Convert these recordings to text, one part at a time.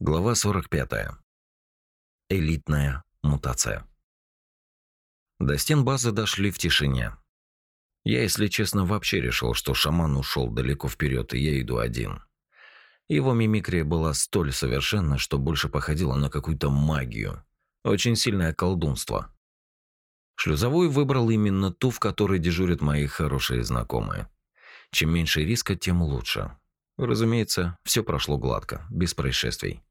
Глава 45. Элитная мутация. До стен базы дошли в тишине. Я, если честно, вообще решил, что шаман ушел далеко вперед, и я иду один. Его мимикрия была столь совершенна, что больше походила на какую-то магию. Очень сильное колдунство. Шлюзовую выбрал именно ту, в которой дежурят мои хорошие знакомые. Чем меньше риска, тем лучше. Разумеется, все прошло гладко, без происшествий.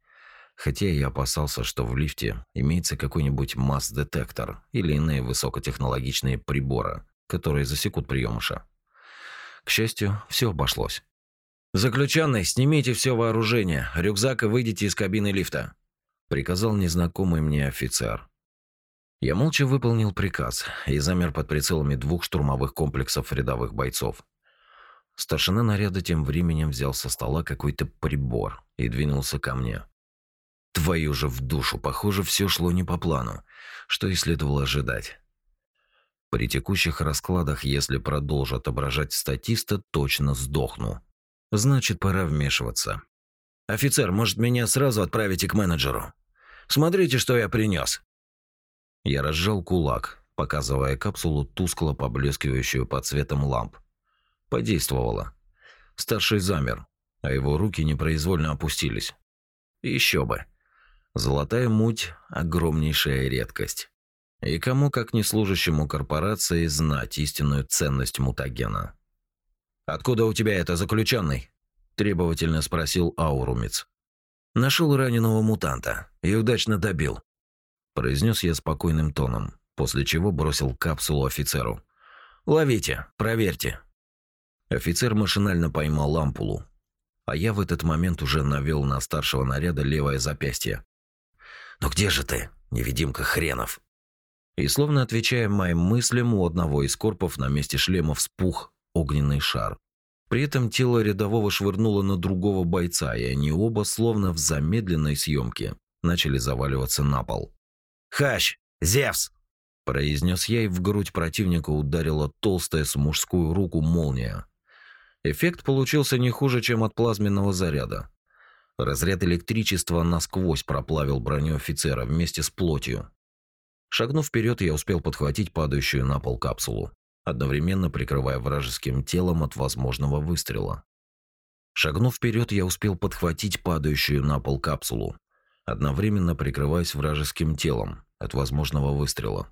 Хотя я опасался, что в лифте имеется какой-нибудь масс-детектор или иные высокотехнологичные приборы, которые засекут приемыша. К счастью, все обошлось. «Заключенный, снимите все вооружение, рюкзак и выйдите из кабины лифта», приказал незнакомый мне офицер. Я молча выполнил приказ и замер под прицелами двух штурмовых комплексов рядовых бойцов. Старшина наряда тем временем взял со стола какой-то прибор и двинулся ко мне. Твою же в душу, похоже, все шло не по плану, что и следовало ожидать. При текущих раскладах, если продолжу отображать статиста, точно сдохну. Значит, пора вмешиваться. «Офицер, может, меня сразу отправите к менеджеру? Смотрите, что я принес. Я разжал кулак, показывая капсулу, тускло поблескивающую под цветом ламп. Подействовало. Старший замер, а его руки непроизвольно опустились. Еще бы. Золотая муть – огромнейшая редкость. И кому, как не служащему корпорации, знать истинную ценность мутагена. «Откуда у тебя это, заключенный?» – требовательно спросил Аурумец. «Нашел раненого мутанта и удачно добил», – произнес я спокойным тоном, после чего бросил капсулу офицеру. «Ловите, проверьте». Офицер машинально поймал лампулу, а я в этот момент уже навел на старшего наряда левое запястье, «Ну где же ты, невидимка хренов?» И словно отвечая моим мыслям, у одного из корпов на месте шлема вспух огненный шар. При этом тело рядового швырнуло на другого бойца, и они оба, словно в замедленной съемке, начали заваливаться на пол. «Хащ! Зевс!» произнес я, и в грудь противника ударила толстая с мужскую руку молния. Эффект получился не хуже, чем от плазменного заряда. Разряд электричества насквозь проплавил броню офицера вместе с плотью. Шагнув вперед, я успел подхватить падающую на пол капсулу, одновременно прикрывая вражеским телом от возможного выстрела. Шагнув вперед, я успел подхватить падающую на пол капсулу, одновременно прикрываясь вражеским телом от возможного выстрела.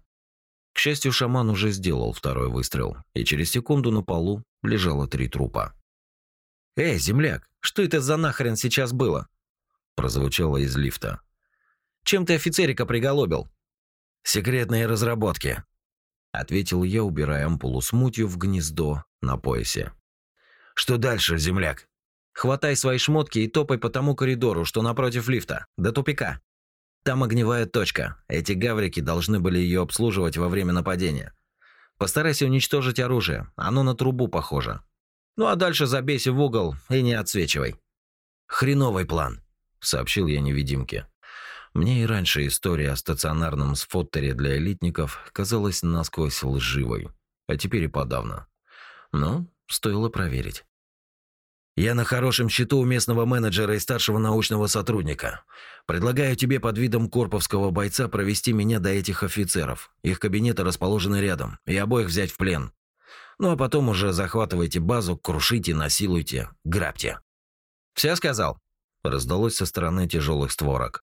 К счастью, шаман уже сделал второй выстрел, и через секунду на полу лежало три трупа. «Эй, земляк, что это за нахрен сейчас было?» Прозвучало из лифта. «Чем ты офицерика приголобил?» «Секретные разработки», — ответил я, убирая ампулу с мутью в гнездо на поясе. «Что дальше, земляк?» «Хватай свои шмотки и топай по тому коридору, что напротив лифта, до тупика. Там огневая точка. Эти гаврики должны были ее обслуживать во время нападения. Постарайся уничтожить оружие, оно на трубу похоже. Ну а дальше забейся в угол и не отсвечивай. Хреновый план, сообщил я невидимке. Мне и раньше история о стационарном сфоттере для элитников казалась насквозь лживой, а теперь и подавно. Но стоило проверить. Я на хорошем счету у местного менеджера и старшего научного сотрудника. Предлагаю тебе под видом корповского бойца провести меня до этих офицеров. Их кабинеты расположены рядом, и обоих взять в плен. Ну а потом уже захватывайте базу, крушите, насилуйте, грабьте. Все сказал? Раздалось со стороны тяжелых створок.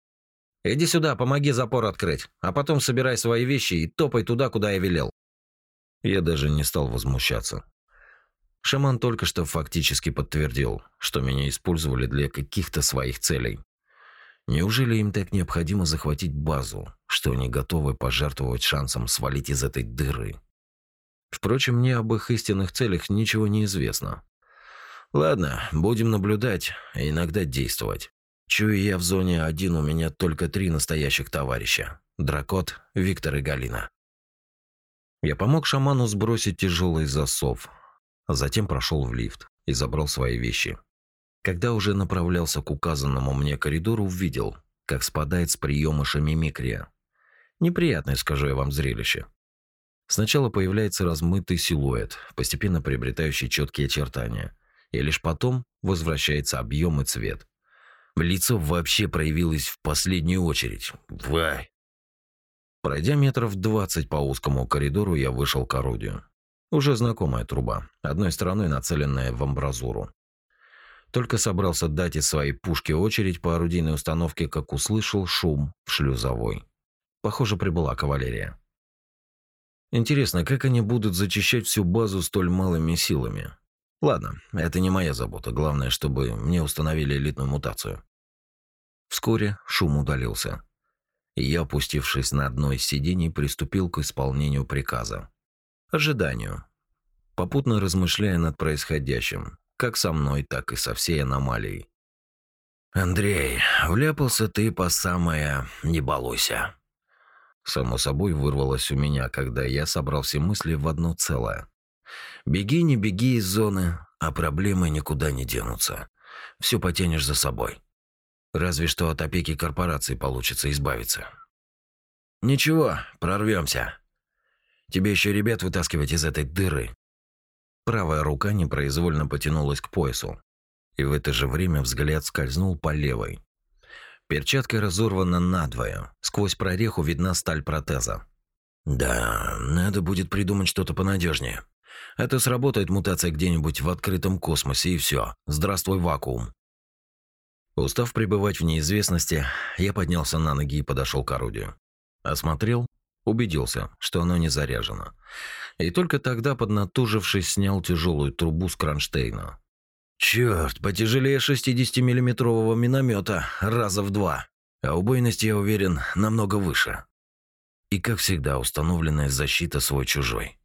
Иди сюда, помоги запор открыть, а потом собирай свои вещи и топай туда, куда я велел. Я даже не стал возмущаться. Шаман только что фактически подтвердил, что меня использовали для каких-то своих целей. Неужели им так необходимо захватить базу, что они готовы пожертвовать шансом свалить из этой дыры? Впрочем, мне об их истинных целях ничего не известно. Ладно, будем наблюдать, и иногда действовать. Чую я в зоне один, у меня только три настоящих товарища. Дракот, Виктор и Галина. Я помог шаману сбросить тяжелый засов, а затем прошел в лифт и забрал свои вещи. Когда уже направлялся к указанному мне коридору, увидел, как спадает с приемыша мимикрия. Неприятное, скажу я вам, зрелище. Сначала появляется размытый силуэт, постепенно приобретающий четкие очертания, и лишь потом возвращается объем и цвет. Лицо вообще проявилось в последнюю очередь. Вай! Пройдя метров двадцать по узкому коридору, я вышел к орудию. Уже знакомая труба, одной стороной нацеленная в амбразуру. Только собрался дать из своей пушки очередь по орудийной установке, как услышал шум в шлюзовой. Похоже, прибыла кавалерия. Интересно, как они будут зачищать всю базу столь малыми силами? Ладно, это не моя забота. Главное, чтобы мне установили элитную мутацию. Вскоре шум удалился. Я, опустившись на одно из сидений, приступил к исполнению приказа. Ожиданию. Попутно размышляя над происходящим, как со мной, так и со всей аномалией. «Андрей, вляпался ты по самое «не балуйся». Само собой вырвалось у меня, когда я собрал все мысли в одно целое. Беги, не беги из зоны, а проблемы никуда не денутся. Все потянешь за собой. Разве что от опеки корпорации получится избавиться. Ничего, прорвемся. Тебе еще ребят вытаскивать из этой дыры. Правая рука непроизвольно потянулась к поясу. И в это же время взгляд скользнул по левой, Перчатка разорвана надвое. Сквозь прореху видна сталь протеза. Да, надо будет придумать что-то понадежнее. Это сработает мутация где-нибудь в открытом космосе и все. Здравствуй, вакуум. Устав пребывать в неизвестности, я поднялся на ноги и подошел к орудию. Осмотрел, убедился, что оно не заряжено. И только тогда, поднатужившись, снял тяжелую трубу с кронштейна. Черт, потяжелее 60-миллиметрового миномета раза в два. А убойность, я уверен, намного выше. И, как всегда, установленная защита свой-чужой.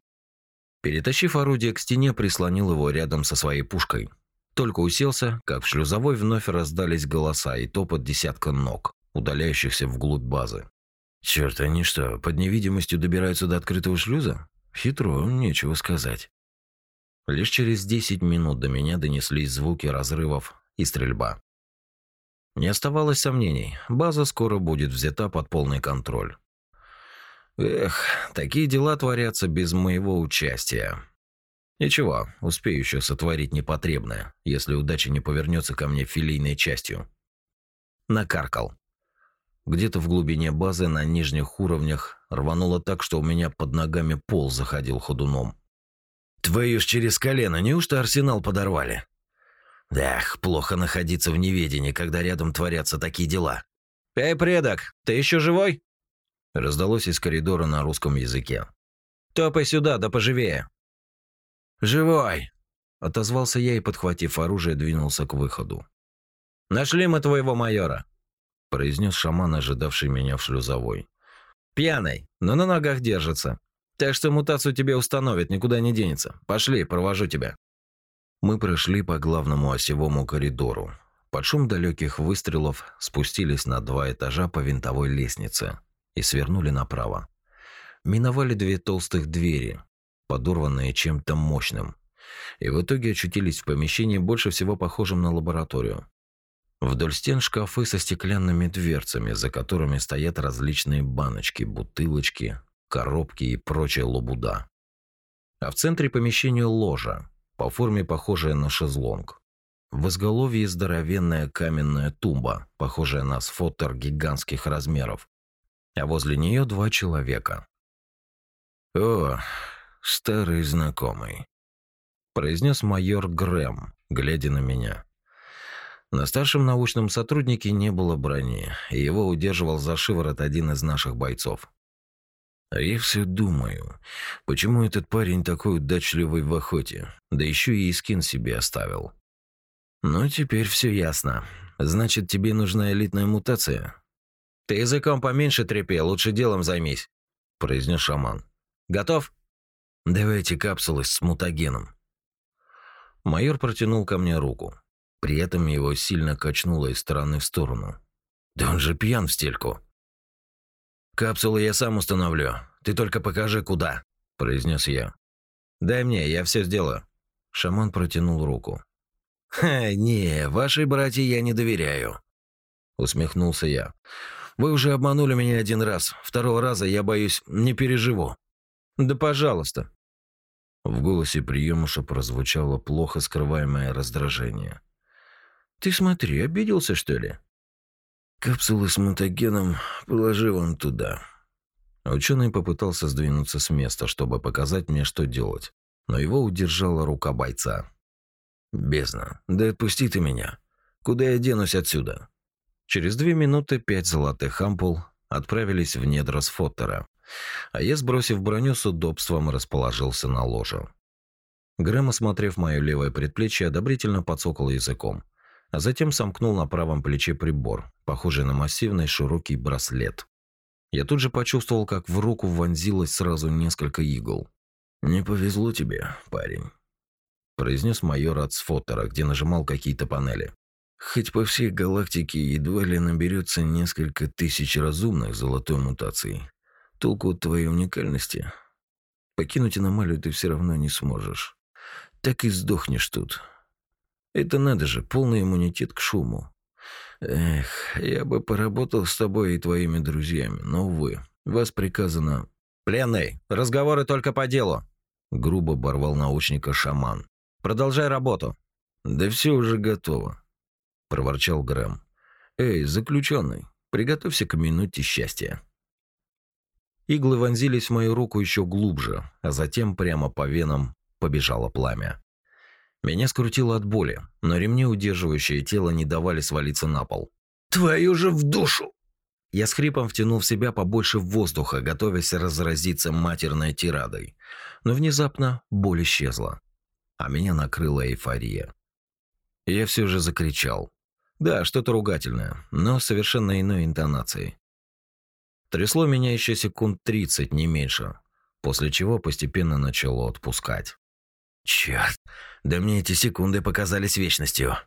Перетащив орудие к стене, прислонил его рядом со своей пушкой. Только уселся, как в шлюзовой вновь раздались голоса и топот десятка ног, удаляющихся вглубь базы. Черт, они что, под невидимостью добираются до открытого шлюза? Хитро, нечего сказать. Лишь через 10 минут до меня донеслись звуки разрывов и стрельба. Не оставалось сомнений, база скоро будет взята под полный контроль. Эх, такие дела творятся без моего участия. Ничего, успею еще сотворить непотребное, если удача не повернется ко мне филийной частью. Накаркал. Где-то в глубине базы на нижних уровнях рвануло так, что у меня под ногами пол заходил ходуном. Твою ж через колено, неужто арсенал подорвали? Эх, плохо находиться в неведении, когда рядом творятся такие дела. «Эй, предок, ты еще живой?» Раздалось из коридора на русском языке. «Топай сюда, да поживее!» «Живой!» Отозвался я и, подхватив оружие, двинулся к выходу. «Нашли мы твоего майора!» Произнес шаман, ожидавший меня в шлюзовой. «Пьяный, но на ногах держится. Так что мутацию тебе установят, никуда не денется. Пошли, провожу тебя. Мы прошли по главному осевому коридору. Под шум далеких выстрелов спустились на два этажа по винтовой лестнице и свернули направо. Миновали две толстых двери, подорванные чем-то мощным, и в итоге очутились в помещении больше всего похожем на лабораторию. Вдоль стен шкафы со стеклянными дверцами, за которыми стоят различные баночки, бутылочки, коробки и прочая лабуда. А в центре помещения ложа, по форме похожая на шезлонг. В изголовье здоровенная каменная тумба, похожая на сфотер гигантских размеров, а возле нее два человека. «О, старый знакомый», – произнес майор Грэм, глядя на меня. На старшем научном сотруднике не было брони, и его удерживал за шиворот один из наших бойцов. А я все думаю, почему этот парень такой удачливый в охоте, да еще и скин себе оставил. Ну, теперь все ясно. Значит, тебе нужна элитная мутация? Ты языком поменьше трепи, лучше делом займись, произнес шаман. Готов? Давайте капсулы с мутагеном. Майор протянул ко мне руку. При этом его сильно качнуло из стороны в сторону. Да он же пьян в стельку. «Капсулы я сам установлю. Ты только покажи, куда», – произнес я. «Дай мне, я все сделаю». Шаман протянул руку. «Ха, не, вашей братье я не доверяю», – усмехнулся я. «Вы уже обманули меня один раз. Второго раза, я боюсь, не переживу». «Да пожалуйста». В голосе приемыша прозвучало плохо скрываемое раздражение. Ты смотри, обиделся, что ли? Капсулы с мутагеном положи вон туда. Ученый попытался сдвинуться с места, чтобы показать мне, что делать, но его удержала рука бойца. «Бездна, да отпусти ты меня. Куда я денусь отсюда?» Через две минуты пять золотых ампул отправились в недра Фоттера, а я, сбросив броню, с удобством расположился на ложе. Грэм, осмотрев мое левое предплечье, одобрительно подсокал языком, а затем сомкнул на правом плече прибор, похожий на массивный широкий браслет. Я тут же почувствовал, как в руку вонзилось сразу несколько игл. «Не повезло тебе, парень», – произнес майор от сфотера, где нажимал какие-то панели. «Хоть по всей галактике едва ли наберется несколько тысяч разумных золотой мутации. Толку от твоей уникальности? Покинуть аномалию ты все равно не сможешь. Так и сдохнешь тут. Это надо же, полный иммунитет к шуму. Эх, я бы поработал с тобой и твоими друзьями, но, увы, вас приказано... «Пленный, разговоры только по делу», — грубо оборвал научника шаман. «Продолжай работу». «Да все уже готово», — проворчал Грэм. «Эй, заключенный, приготовься к минуте счастья». Иглы вонзились в мою руку еще глубже, а затем прямо по венам побежало пламя. Меня скрутило от боли, но ремни, удерживающие тело, не давали свалиться на пол. «Твою же в душу!» Я с хрипом втянул в себя побольше воздуха, готовясь разразиться матерной тирадой. Но внезапно боль исчезла, а меня накрыла эйфория. Я все же закричал. Да, что-то ругательное, но совершенно иной интонацией. Трясло меня еще секунд тридцать, не меньше, после чего постепенно начало отпускать. Черт, да мне эти секунды показались вечностью.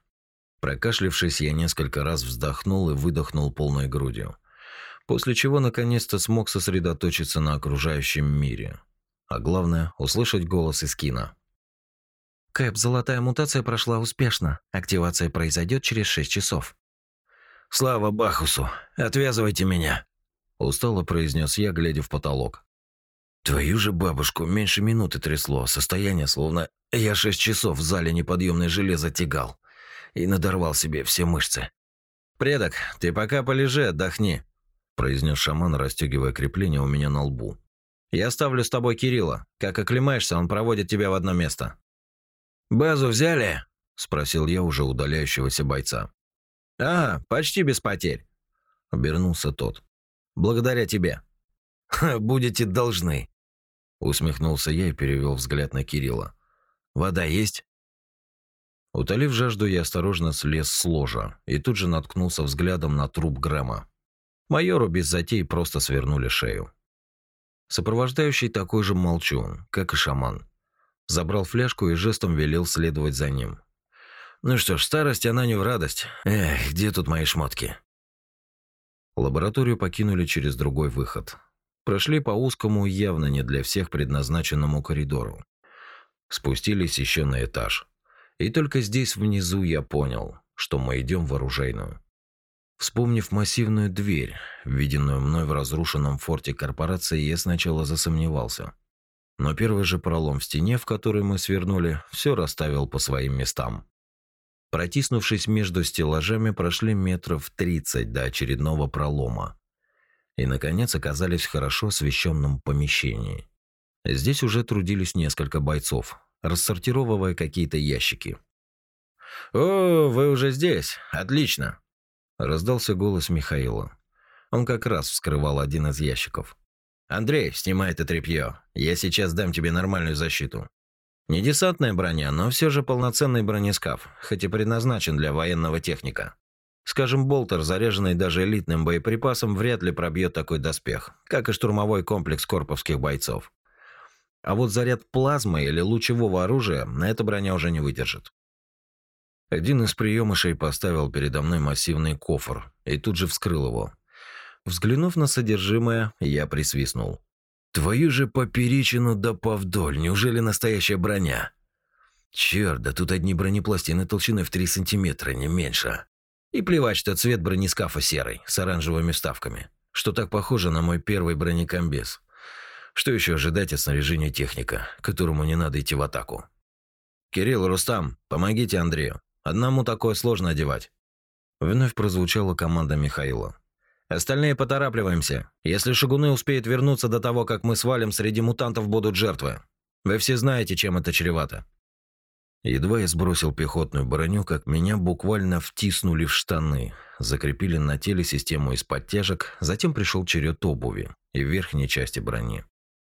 Прокашлившись, я несколько раз вздохнул и выдохнул полной грудью, после чего наконец-то смог сосредоточиться на окружающем мире, а главное услышать голос из кино. Кэп, золотая мутация прошла успешно. Активация произойдет через шесть часов. Слава Бахусу, отвязывайте меня, устало произнес я, глядя в потолок. Твою же бабушку меньше минуты трясло, состояние словно я шесть часов в зале неподъемное железо тягал и надорвал себе все мышцы. «Предок, ты пока полежи, отдохни», – произнес шаман, расстегивая крепление у меня на лбу. «Я оставлю с тобой Кирилла. Как оклемаешься, он проводит тебя в одно место». «Базу взяли?» – спросил я уже удаляющегося бойца. «Ага, почти без потерь», – обернулся тот. «Благодаря тебе». «Будете должны», Усмехнулся я и перевел взгляд на Кирилла. «Вода есть?» Утолив жажду, я осторожно слез с ложа и тут же наткнулся взглядом на труп Грэма. Майору без затей просто свернули шею. Сопровождающий такой же молчун, как и шаман. Забрал фляжку и жестом велел следовать за ним. Ну что ж, старость она не в радость. Эх, где тут мои шмотки? Лабораторию покинули через другой выход. Прошли по узкому, явно не для всех предназначенному коридору. Спустились еще на этаж. И только здесь внизу я понял, что мы идем в оружейную. Вспомнив массивную дверь, виденную мной в разрушенном форте корпорации, я сначала засомневался. Но первый же пролом в стене, в который мы свернули, все расставил по своим местам. Протиснувшись между стеллажами, прошли метров тридцать до очередного пролома, и, наконец, оказались в хорошо освещенном помещении. Здесь уже трудились несколько бойцов, рассортировывая какие-то ящики. «О, вы уже здесь? Отлично!» Раздался голос Михаила. Он как раз вскрывал один из ящиков. «Андрей, снимай это тряпье. Я сейчас дам тебе нормальную защиту. Не десантная броня, но все же полноценный бронескаф, хоть и предназначен для военного техника. Скажем, болтер, заряженный даже элитным боеприпасом, вряд ли пробьет такой доспех, как и штурмовой комплекс корповских бойцов. А вот заряд плазмы или лучевого оружия на эта броня уже не выдержит. Один из приемышей поставил передо мной массивный кофр и тут же вскрыл его. Взглянув на содержимое, я присвистнул. «Твою же поперечину да повдоль, неужели настоящая броня?» «Черт, да тут одни бронепластины толщиной в 3 сантиметра, не меньше». И плевать, что цвет бронескафа серый, с оранжевыми вставками, что так похоже на мой первый бронекомбез. Что еще ожидать от снаряжения техника, которому не надо идти в атаку? «Кирилл, Рустам, помогите Андрею», Одному такое сложно одевать. Вновь прозвучала команда Михаила. Остальные поторапливаемся. Если шагуны успеют вернуться до того, как мы свалим, среди мутантов будут жертвы. Вы все знаете, чем это чревато. Едва я сбросил пехотную броню, как меня буквально втиснули в штаны, закрепили на теле систему из подтяжек, затем пришел черед обуви и верхней части брони.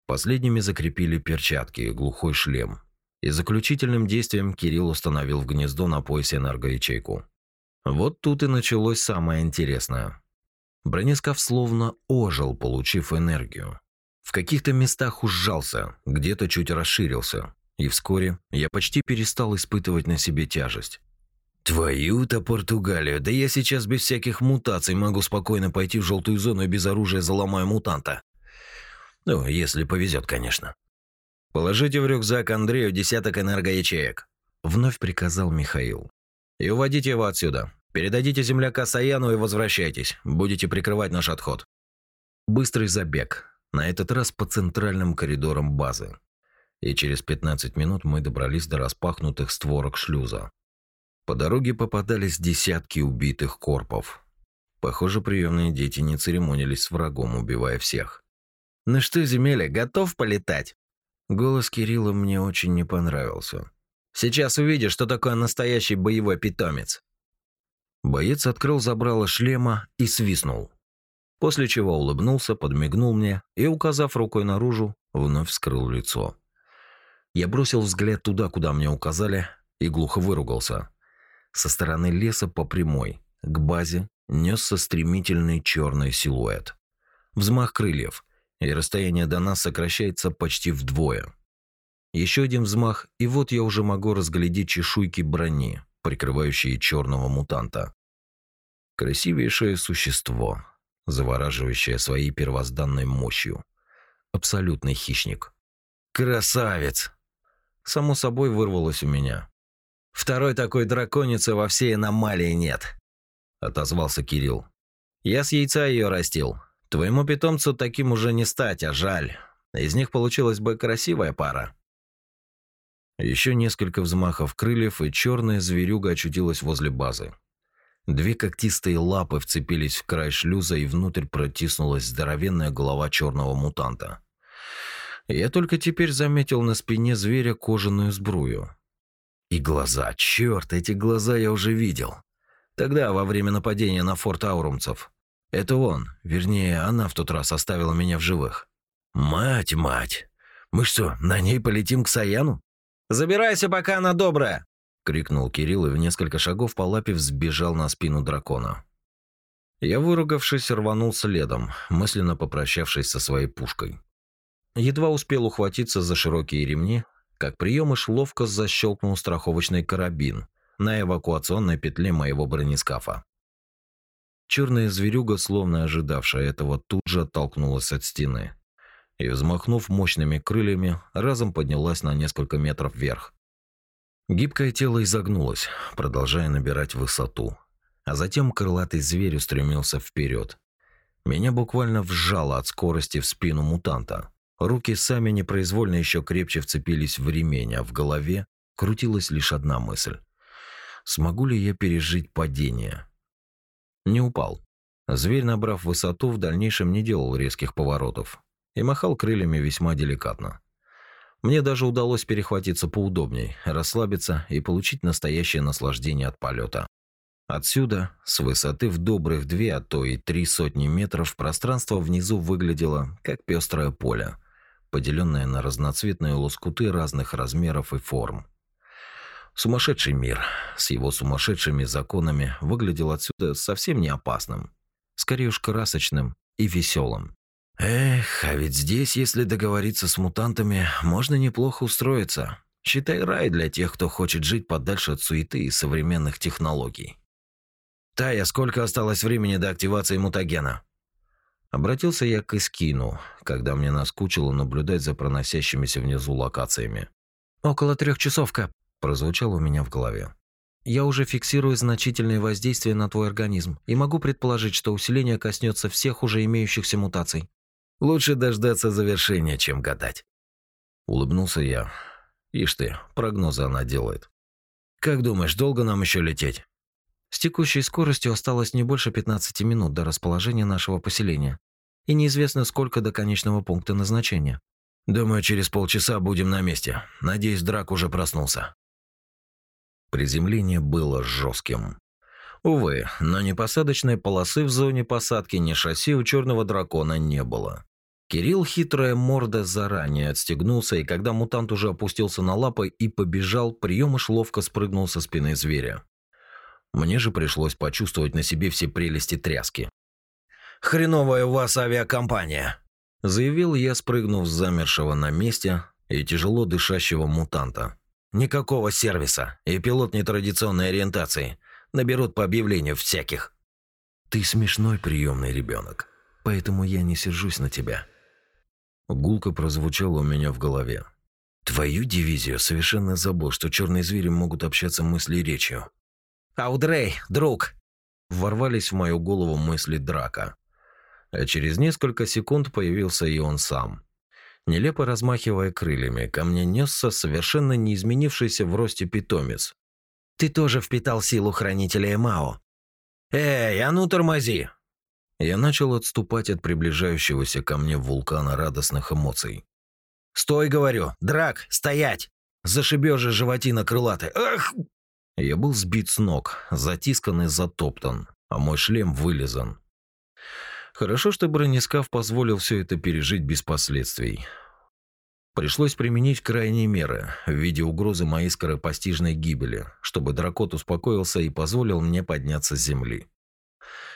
Последними закрепили перчатки и глухой шлем. И заключительным действием Кирилл установил в гнездо на поясе энергоячейку. Вот тут и началось самое интересное. Бронескаф словно ожил, получив энергию. В каких-то местах ужался, где-то чуть расширился, и вскоре я почти перестал испытывать на себе тяжесть. Твою-то Португалию, да я сейчас без всяких мутаций могу спокойно пойти в желтую зону и без оружия заломаю мутанта. Ну, если повезет, конечно. Положите в рюкзак Андрею десяток энергоячеек. Вновь приказал Михаил. И уводите его отсюда. Передадите земляка Саяну и возвращайтесь. Будете прикрывать наш отход. Быстрый забег. На этот раз по центральным коридорам базы и через 15 минут мы добрались до распахнутых створок шлюза. По дороге попадались десятки убитых корпов. Похоже, приемные дети не церемонились с врагом, убивая всех. «Ну что, земеля, готов полетать?» Голос Кирилла мне очень не понравился. «Сейчас увидишь, что такое настоящий боевой питомец». Боец открыл забрало шлема и свистнул. После чего улыбнулся, подмигнул мне и, указав рукой наружу, вновь вскрыл лицо. Я бросил взгляд туда, куда мне указали, и глухо выругался. Со стороны леса по прямой, к базе, несся стремительный черный силуэт. Взмах крыльев, и расстояние до нас сокращается почти вдвое. Еще один взмах, и вот я уже могу разглядеть чешуйки брони, прикрывающие черного мутанта. Красивейшее существо, завораживающее своей первозданной мощью. Абсолютный хищник. Красавец! Само собой вырвалось у меня. «Второй такой драконицы во всей аномалии нет», – отозвался Кирилл. «Я с яйца ее растил. Твоему питомцу таким уже не стать, а жаль. Из них получилась бы красивая пара». Еще несколько взмахов крыльев, и черная зверюга очутилась возле базы. Две когтистые лапы вцепились в край шлюза, и внутрь протиснулась здоровенная голова черного мутанта. Я только теперь заметил на спине зверя кожаную сбрую. И глаза, черт, эти глаза я уже видел. Тогда, во время нападения на форт Аурумцев. Это он, вернее, она в тот раз оставила меня в живых. Мать, мать, мы что, на ней полетим к Саяну? Забирайся, пока она добрая! крикнул Кирилл и в несколько шагов по лапе взбежал на спину дракона. Я, выругавшись, рванул следом, мысленно попрощавшись со своей пушкой. Едва успел ухватиться за широкие ремни, как приемыш ловко защелкнул страховочный карабин на эвакуационной петле моего бронескафа. Черная зверюга, словно ожидавшая этого, тут же оттолкнулась от стены и, взмахнув мощными крыльями, разом поднялась на несколько метров вверх. Гибкое тело изогнулось, продолжая набирать высоту, а затем крылатый зверь устремился вперед. Меня буквально вжало от скорости в спину мутанта. Руки сами непроизвольно еще крепче вцепились в ремень, а в голове крутилась лишь одна мысль. Смогу ли я пережить падение? Не упал. Зверь, набрав высоту, в дальнейшем не делал резких поворотов и махал крыльями весьма деликатно. Мне даже удалось перехватиться поудобней, расслабиться и получить настоящее наслаждение от полета. Отсюда, с высоты в добрых две, а то и три сотни метров, пространство внизу выглядело как пестрое поле – поделенная на разноцветные лоскуты разных размеров и форм. Сумасшедший мир с его сумасшедшими законами выглядел отсюда совсем не опасным, скорее уж красочным и веселым. Эх, а ведь здесь, если договориться с мутантами, можно неплохо устроиться. Считай рай для тех, кто хочет жить подальше от суеты и современных технологий. Тая, сколько осталось времени до активации мутагена? Обратился я к Искину, когда мне наскучило наблюдать за проносящимися внизу локациями. «Около трех часов, Кэп», – прозвучало у меня в голове. «Я уже фиксирую значительные воздействия на твой организм и могу предположить, что усиление коснется всех уже имеющихся мутаций». «Лучше дождаться завершения, чем гадать». Улыбнулся я. Ишь ты, прогнозы она делает. Как думаешь, долго нам еще лететь? С текущей скоростью осталось не больше 15 минут до расположения нашего поселения. И неизвестно, сколько до конечного пункта назначения. Думаю, через полчаса будем на месте. Надеюсь, Драк уже проснулся. Приземление было жестким. Увы, но ни посадочной полосы в зоне посадки, ни шасси у черного дракона не было. Кирилл, хитрая морда, заранее отстегнулся, и когда мутант уже опустился на лапы и побежал, приемыш ловко спрыгнул со спины зверя. Мне же пришлось почувствовать на себе все прелести тряски. «Хреновая у вас авиакомпания!» Заявил я, спрыгнув с замершего на месте и тяжело дышащего мутанта. «Никакого сервиса и пилот нетрадиционной ориентации. Наберут по объявлению всяких». «Ты смешной приемный ребенок, поэтому я не сержусь на тебя». Гулко прозвучало у меня в голове. Твою дивизию совершенно забыл, что черные звери могут общаться мыслью и речью. «Аудрей, друг!» Ворвались в мою голову мысли драка. А через несколько секунд появился и он сам. Нелепо размахивая крыльями, ко мне несся совершенно не изменившийся в росте питомец. «Ты тоже впитал силу хранителя Эмао!» «Эй, а ну тормози!» Я начал отступать от приближающегося ко мне вулкана радостных эмоций. «Стой, говорю! Драк, стоять! Зашибешь же животина крылатый! Ах!» Я был сбит с ног, затискан и затоптан, а мой шлем вылезан. Хорошо, что бронескаф позволил все это пережить без последствий. Пришлось применить крайние меры в виде угрозы моей скоропостижной гибели, чтобы дракот успокоился и позволил мне подняться с земли.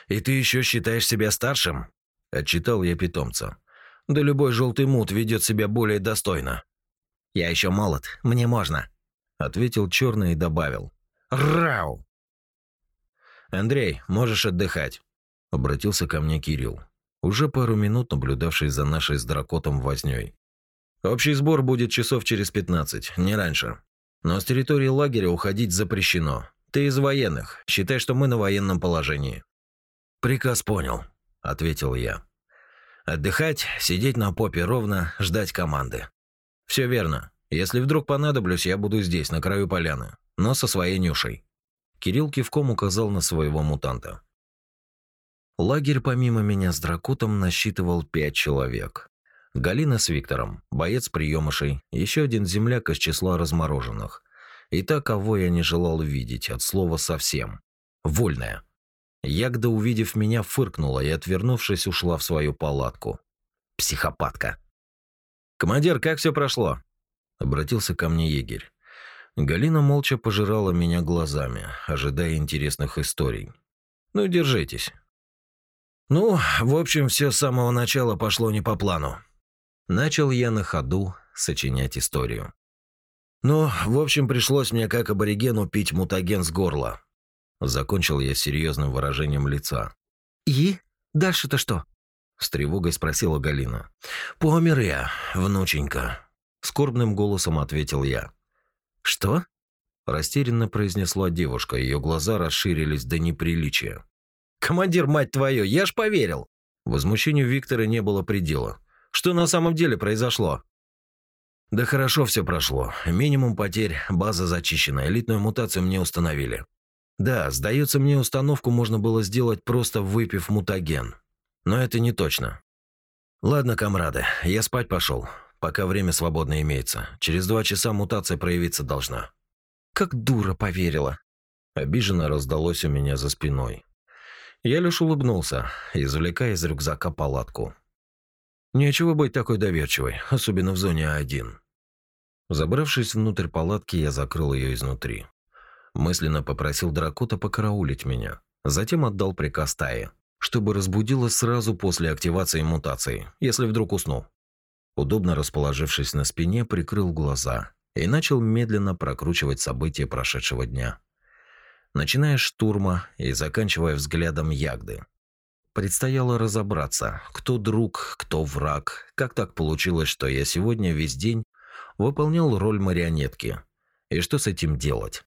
«И ты еще считаешь себя старшим?» – отчитал я питомца. «Да любой желтый мут ведет себя более достойно». «Я еще молод, мне можно», – ответил черный и добавил. Рау! Андрей, можешь отдыхать, обратился ко мне Кирилл, уже пару минут наблюдавший за нашей с дракотом вознёй. Общий сбор будет часов через пятнадцать, не раньше. Но с территории лагеря уходить запрещено. Ты из военных, считай, что мы на военном положении. Приказ понял, ответил я. Отдыхать, сидеть на попе ровно, ждать команды. Все верно. Если вдруг понадоблюсь, я буду здесь, на краю поляны но со своей нюшей. Кирилл кивком указал на своего мутанта. Лагерь помимо меня с Дракутом насчитывал пять человек. Галина с Виктором, боец приемышей, еще один земляк из числа размороженных. И та, кого я не желал видеть, от слова совсем. Вольная. Ягда, увидев меня, фыркнула и, отвернувшись, ушла в свою палатку. Психопатка. «Командир, как все прошло?» Обратился ко мне егерь. Галина молча пожирала меня глазами, ожидая интересных историй. «Ну, держитесь». «Ну, в общем, все с самого начала пошло не по плану». Начал я на ходу сочинять историю. «Ну, в общем, пришлось мне как аборигену пить мутаген с горла». Закончил я серьезным выражением лица. «И? Дальше-то что?» С тревогой спросила Галина. «Помер я, внученька», — скорбным голосом ответил я. «Что?» – растерянно произнесла девушка, ее глаза расширились до неприличия. «Командир, мать твою, я ж поверил!» Возмущению Виктора не было предела. «Что на самом деле произошло?» «Да хорошо все прошло. Минимум потерь, база зачищена, элитную мутацию мне установили. Да, сдается мне, установку можно было сделать, просто выпив мутаген. Но это не точно. Ладно, комрады, я спать пошел пока время свободно имеется. Через два часа мутация проявиться должна. Как дура поверила. Обиженно раздалось у меня за спиной. Я лишь улыбнулся, извлекая из рюкзака палатку. Нечего быть такой доверчивой, особенно в зоне А1. Забравшись внутрь палатки, я закрыл ее изнутри. Мысленно попросил Дракота покараулить меня. Затем отдал приказ Тае, чтобы разбудила сразу после активации мутации, если вдруг усну. Удобно расположившись на спине, прикрыл глаза и начал медленно прокручивать события прошедшего дня. Начиная с штурма и заканчивая взглядом Ягды. Предстояло разобраться, кто друг, кто враг, как так получилось, что я сегодня весь день выполнял роль марионетки, и что с этим делать.